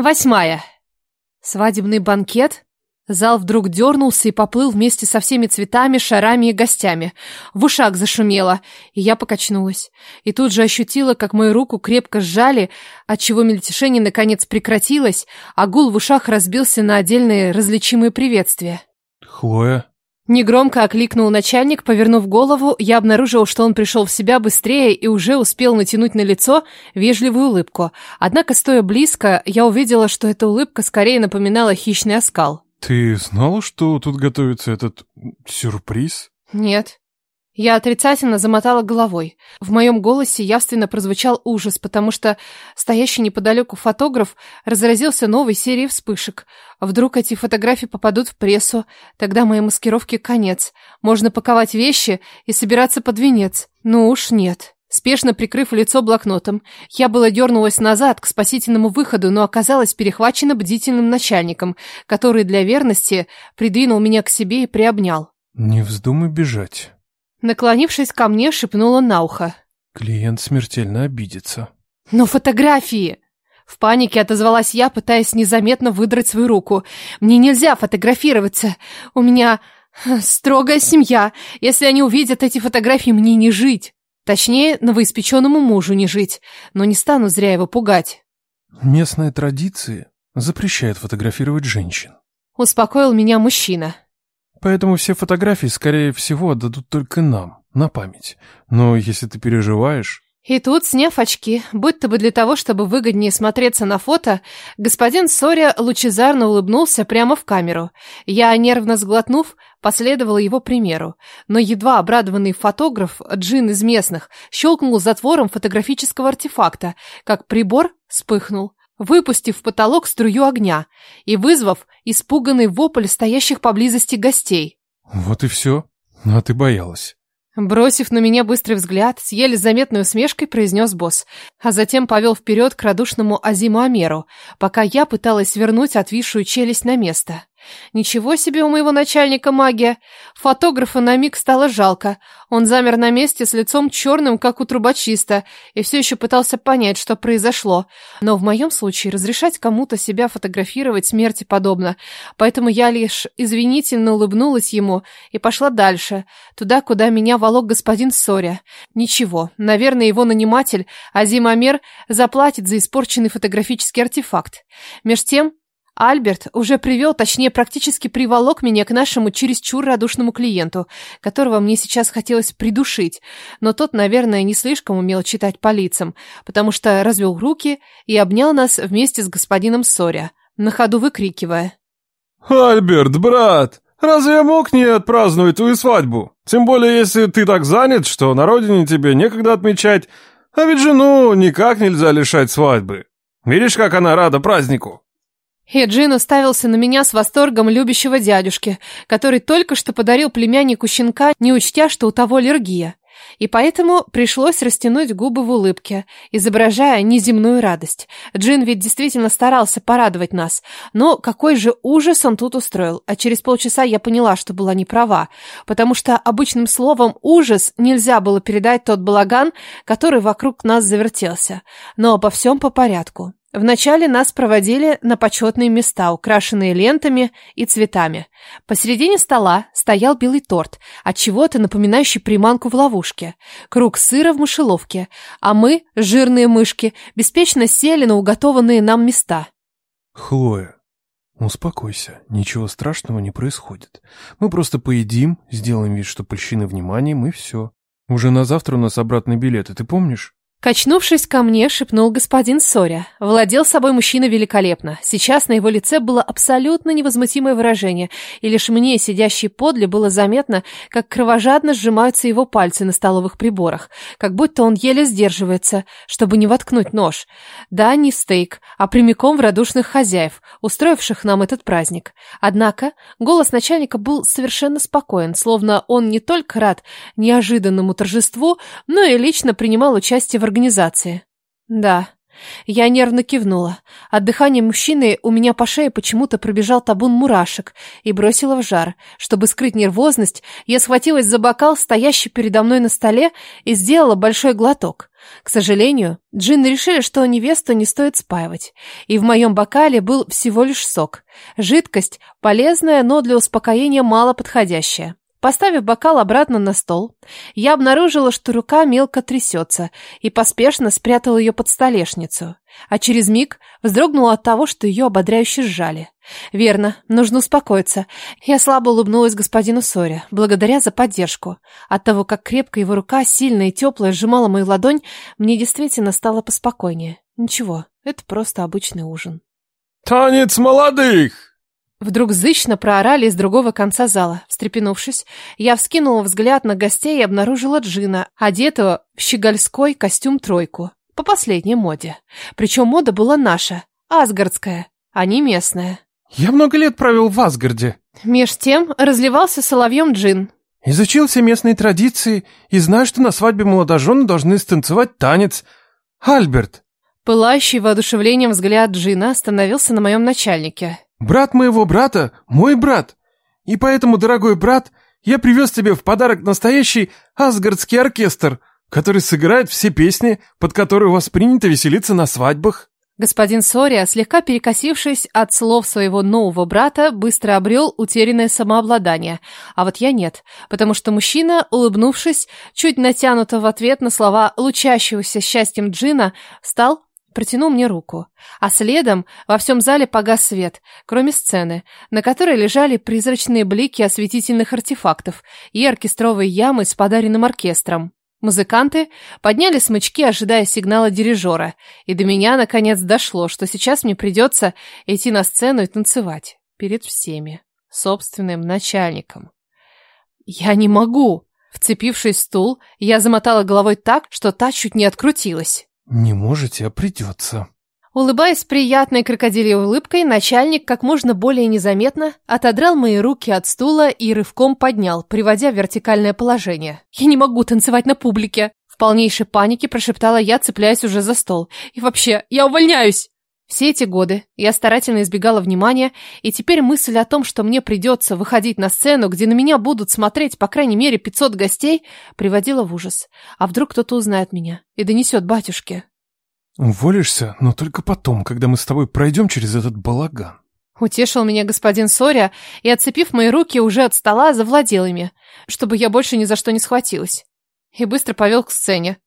Восьмая. Свадебный банкет? Зал вдруг дернулся и поплыл вместе со всеми цветами, шарами и гостями. В ушах зашумело, и я покачнулась. И тут же ощутила, как мою руку крепко сжали, отчего мельтешение наконец прекратилось, а гул в ушах разбился на отдельные различимые приветствия. Хлоя? Негромко окликнул начальник, повернув голову, я обнаружил, что он пришел в себя быстрее и уже успел натянуть на лицо вежливую улыбку. Однако, стоя близко, я увидела, что эта улыбка скорее напоминала хищный оскал. Ты знала, что тут готовится этот сюрприз? Нет. Я отрицательно замотала головой. В моем голосе явственно прозвучал ужас, потому что стоящий неподалеку фотограф разразился новой серией вспышек. Вдруг эти фотографии попадут в прессу, тогда моей маскировке конец. Можно паковать вещи и собираться под венец. Ну уж нет. Спешно прикрыв лицо блокнотом, я было дернулась назад к спасительному выходу, но оказалась перехвачена бдительным начальником, который для верности придвинул меня к себе и приобнял. Не вздумай бежать. Наклонившись ко мне, шепнула на ухо. Клиент смертельно обидится. «Но фотографии!» В панике отозвалась я, пытаясь незаметно выдрать свою руку. «Мне нельзя фотографироваться. У меня строгая семья. Если они увидят эти фотографии, мне не жить». Точнее, новоиспеченному мужу не жить, но не стану зря его пугать. Местные традиции запрещают фотографировать женщин. Успокоил меня мужчина. Поэтому все фотографии, скорее всего, отдадут только нам, на память. Но если ты переживаешь... И тут, сняв очки, будто бы для того, чтобы выгоднее смотреться на фото, господин Соря лучезарно улыбнулся прямо в камеру. Я, нервно сглотнув, последовала его примеру. Но едва обрадованный фотограф, джин из местных, щелкнул затвором фотографического артефакта, как прибор вспыхнул, выпустив в потолок струю огня и вызвав испуганный вопль стоящих поблизости гостей. Вот и все. А ты боялась. Бросив на меня быстрый взгляд, с еле заметной усмешкой произнес босс, а затем повел вперед к радушному Азиму Амеру, пока я пыталась вернуть отвисшую челюсть на место. Ничего себе у моего начальника магия. Фотографа на миг стало жалко. Он замер на месте с лицом черным, как у трубочиста, и все еще пытался понять, что произошло. Но в моем случае разрешать кому-то себя фотографировать смерти подобно. Поэтому я лишь извинительно улыбнулась ему и пошла дальше, туда, куда меня волок господин Соря. Ничего, наверное, его наниматель, Азим Амер, заплатит за испорченный фотографический артефакт. Меж тем, Альберт уже привел, точнее, практически приволок меня к нашему чересчур радушному клиенту, которого мне сейчас хотелось придушить, но тот, наверное, не слишком умел читать по лицам, потому что развел руки и обнял нас вместе с господином Соря, на ходу выкрикивая. «Альберт, брат, разве я мог не отпраздновать твою свадьбу? Тем более, если ты так занят, что на родине тебе некогда отмечать, а ведь жену никак нельзя лишать свадьбы. Видишь, как она рада празднику?» И Джин уставился на меня с восторгом любящего дядюшки, который только что подарил племяннику щенка, не учтя, что у того аллергия. И поэтому пришлось растянуть губы в улыбке, изображая неземную радость. Джин ведь действительно старался порадовать нас. Но какой же ужас он тут устроил. А через полчаса я поняла, что была не права. Потому что обычным словом «ужас» нельзя было передать тот балаган, который вокруг нас завертелся. Но обо всем по порядку. Вначале нас проводили на почетные места, украшенные лентами и цветами. Посередине стола стоял белый торт, от чего-то напоминающий приманку в ловушке. Круг сыра в мышеловке, а мы, жирные мышки, беспечно сели на уготованные нам места. Хлоя, успокойся, ничего страшного не происходит. Мы просто поедим, сделаем вид, что польщены вниманием, и все. Уже на завтра у нас обратный билет, ты помнишь? Качнувшись ко мне, шепнул господин Соря. Владел собой мужчина великолепно. Сейчас на его лице было абсолютно невозмутимое выражение, и лишь мне, сидящей подле, было заметно, как кровожадно сжимаются его пальцы на столовых приборах, как будто он еле сдерживается, чтобы не воткнуть нож. Да, не стейк, а прямиком в радушных хозяев, устроивших нам этот праздник. Однако голос начальника был совершенно спокоен, словно он не только рад неожиданному торжеству, но и лично принимал участие в организации. Да, Я нервно кивнула. От дыхания мужчины у меня по шее почему-то пробежал табун мурашек и бросила в жар. Чтобы скрыть нервозность, я схватилась за бокал, стоящий передо мной на столе, и сделала большой глоток. К сожалению, джинны решили, что невесту не стоит спаивать. И в моем бокале был всего лишь сок. Жидкость полезная, но для успокоения мало подходящая. Поставив бокал обратно на стол, я обнаружила, что рука мелко трясется, и поспешно спрятала ее под столешницу. А через миг вздрогнула от того, что ее ободряюще сжали. Верно, нужно успокоиться. Я слабо улыбнулась господину Соре, благодаря за поддержку. От того, как крепко его рука, сильная и теплая, сжимала мою ладонь, мне действительно стало поспокойнее. Ничего, это просто обычный ужин. «Танец молодых!» Вдруг зычно проорали из другого конца зала. Встрепенувшись, я вскинула взгляд на гостей и обнаружила Джина, одетого в щегольской костюм-тройку. По последней моде. Причем мода была наша, асгардская, а не местная. «Я много лет провел в Асгарде». Меж тем разливался соловьем Джин. «Изучил все местные традиции и знаю, что на свадьбе молодожены должны станцевать танец. Альберт!» Пылающий воодушевлением взгляд Джина остановился на моем начальнике. Брат моего брата – мой брат. И поэтому, дорогой брат, я привез тебе в подарок настоящий асгардский оркестр, который сыграет все песни, под которые у вас принято веселиться на свадьбах». Господин Сория, слегка перекосившись от слов своего нового брата, быстро обрел утерянное самообладание. А вот я нет, потому что мужчина, улыбнувшись, чуть натянуто в ответ на слова лучащегося счастьем Джина, встал протянул мне руку. А следом во всем зале погас свет, кроме сцены, на которой лежали призрачные блики осветительных артефактов и оркестровые ямы с подаренным оркестром. Музыканты подняли смычки, ожидая сигнала дирижера, и до меня наконец дошло, что сейчас мне придется идти на сцену и танцевать перед всеми, собственным начальником. «Я не могу!» Вцепившись в стул, я замотала головой так, что та чуть не открутилась. «Не можете, а придется». Улыбаясь приятной крокодильей улыбкой, начальник как можно более незаметно отодрал мои руки от стула и рывком поднял, приводя в вертикальное положение. «Я не могу танцевать на публике!» В полнейшей панике прошептала я, цепляясь уже за стол. «И вообще, я увольняюсь!» Все эти годы я старательно избегала внимания, и теперь мысль о том, что мне придется выходить на сцену, где на меня будут смотреть по крайней мере 500 гостей, приводила в ужас. А вдруг кто-то узнает меня и донесет батюшке? Уволишься, но только потом, когда мы с тобой пройдем через этот балаган. Утешил меня господин Соря и, отцепив мои руки уже от стола, завладел ими, чтобы я больше ни за что не схватилась. И быстро повел к сцене.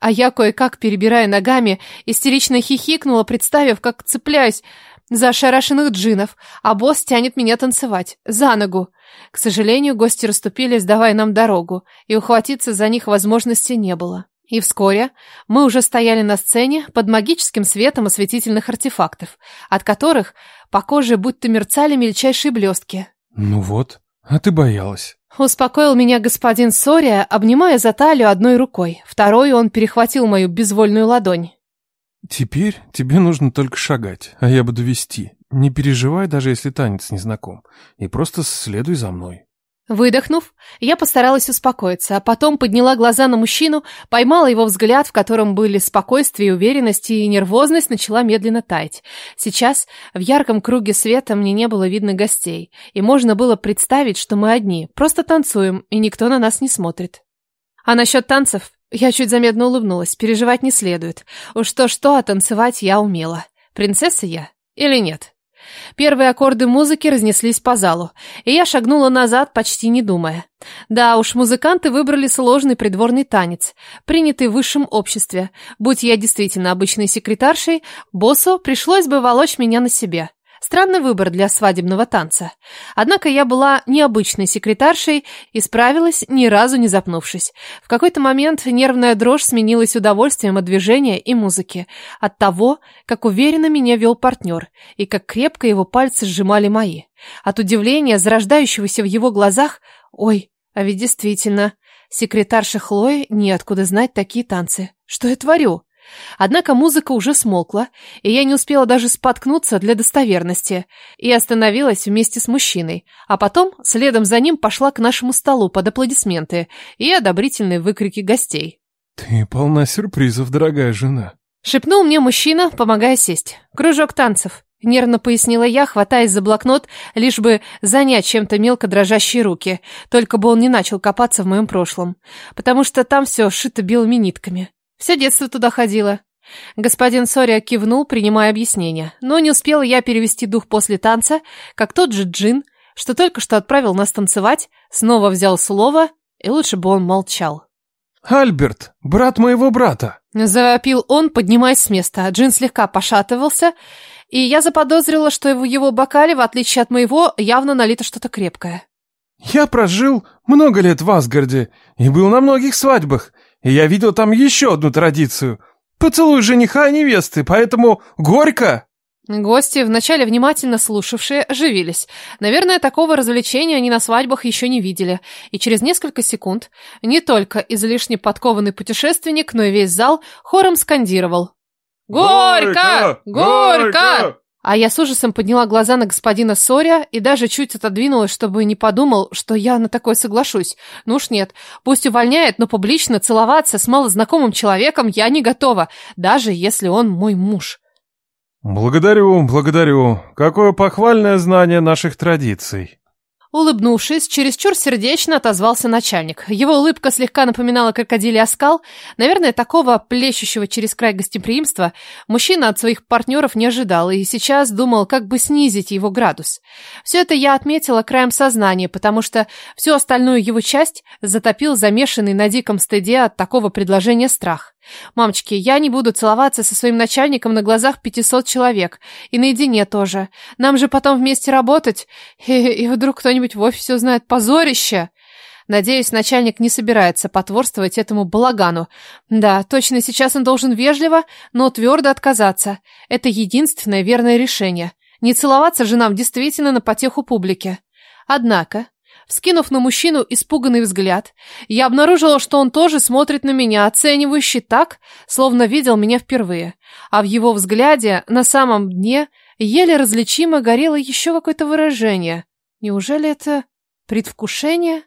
А я, кое-как перебирая ногами, истерично хихикнула, представив, как цепляюсь за ошарашенных джинов, а босс тянет меня танцевать, за ногу. К сожалению, гости расступились, давая нам дорогу, и ухватиться за них возможности не было. И вскоре мы уже стояли на сцене под магическим светом осветительных артефактов, от которых по коже будто мерцали мельчайшие блестки. «Ну вот, а ты боялась». Успокоил меня господин Сория, обнимая за талию одной рукой. Второй он перехватил мою безвольную ладонь. «Теперь тебе нужно только шагать, а я буду вести. Не переживай, даже если танец не знаком, и просто следуй за мной». Выдохнув, я постаралась успокоиться, а потом подняла глаза на мужчину, поймала его взгляд, в котором были спокойствие и уверенность, и нервозность начала медленно таять. Сейчас в ярком круге света мне не было видно гостей, и можно было представить, что мы одни, просто танцуем, и никто на нас не смотрит. А насчет танцев я чуть заметно улыбнулась, переживать не следует. Уж то-что, а танцевать я умела. Принцесса я или нет? Первые аккорды музыки разнеслись по залу, и я шагнула назад, почти не думая. Да уж, музыканты выбрали сложный придворный танец, принятый в высшем обществе. Будь я действительно обычной секретаршей, боссу пришлось бы волочь меня на себе. Странный выбор для свадебного танца. Однако я была необычной секретаршей и справилась, ни разу не запнувшись. В какой-то момент нервная дрожь сменилась удовольствием от движения и музыки, от того, как уверенно меня вел партнер и как крепко его пальцы сжимали мои. От удивления, зарождающегося в его глазах, ой, а ведь действительно, секретарша Хлои неоткуда знать такие танцы. Что я творю? Однако музыка уже смолкла, и я не успела даже споткнуться для достоверности, и остановилась вместе с мужчиной, а потом следом за ним пошла к нашему столу под аплодисменты и одобрительные выкрики гостей. «Ты полна сюрпризов, дорогая жена». Шепнул мне мужчина, помогая сесть. Кружок танцев. Нервно пояснила я, хватаясь за блокнот, лишь бы занять чем-то мелко дрожащие руки, только бы он не начал копаться в моем прошлом, потому что там все шито белыми нитками. Все детство туда ходила. Господин Сория кивнул, принимая объяснение, но не успела я перевести дух после танца, как тот же Джин, что только что отправил нас танцевать, снова взял слово, и лучше бы он молчал. «Альберт, брат моего брата!» Завопил он, поднимаясь с места. Джин слегка пошатывался, и я заподозрила, что в его бокале, в отличие от моего, явно налито что-то крепкое. «Я прожил много лет в Асгарде и был на многих свадьбах, и я видел там еще одну традицию — поцелуй жениха и невесты, поэтому горько!» Гости, вначале внимательно слушавшие, оживились. Наверное, такого развлечения они на свадьбах еще не видели. И через несколько секунд не только излишне подкованный путешественник, но и весь зал хором скандировал. «Горько! Горько!», А я с ужасом подняла глаза на господина Соря и даже чуть отодвинулась, чтобы не подумал, что я на такое соглашусь. Ну уж нет, пусть увольняет, но публично целоваться с малознакомым человеком я не готова, даже если он мой муж. «Благодарю, благодарю. Какое похвальное знание наших традиций». Улыбнувшись, чересчур сердечно отозвался начальник. Его улыбка слегка напоминала крокодилий оскал. Наверное, такого плещущего через край гостеприимства мужчина от своих партнеров не ожидал и сейчас думал, как бы снизить его градус. Все это я отметила краем сознания, потому что всю остальную его часть затопил замешанный на диком стыде от такого предложения страх. «Мамочки, я не буду целоваться со своим начальником на глазах 500 человек. И наедине тоже. Нам же потом вместе работать. И, и вдруг кто-нибудь в офисе узнает позорище». Надеюсь, начальник не собирается потворствовать этому балагану. Да, точно сейчас он должен вежливо, но твердо отказаться. Это единственное верное решение. Не целоваться же нам действительно на потеху публики. Однако, Вскинув на мужчину испуганный взгляд, я обнаружила, что он тоже смотрит на меня, оценивающе так, словно видел меня впервые. А в его взгляде на самом дне еле различимо горело еще какое-то выражение. Неужели это предвкушение?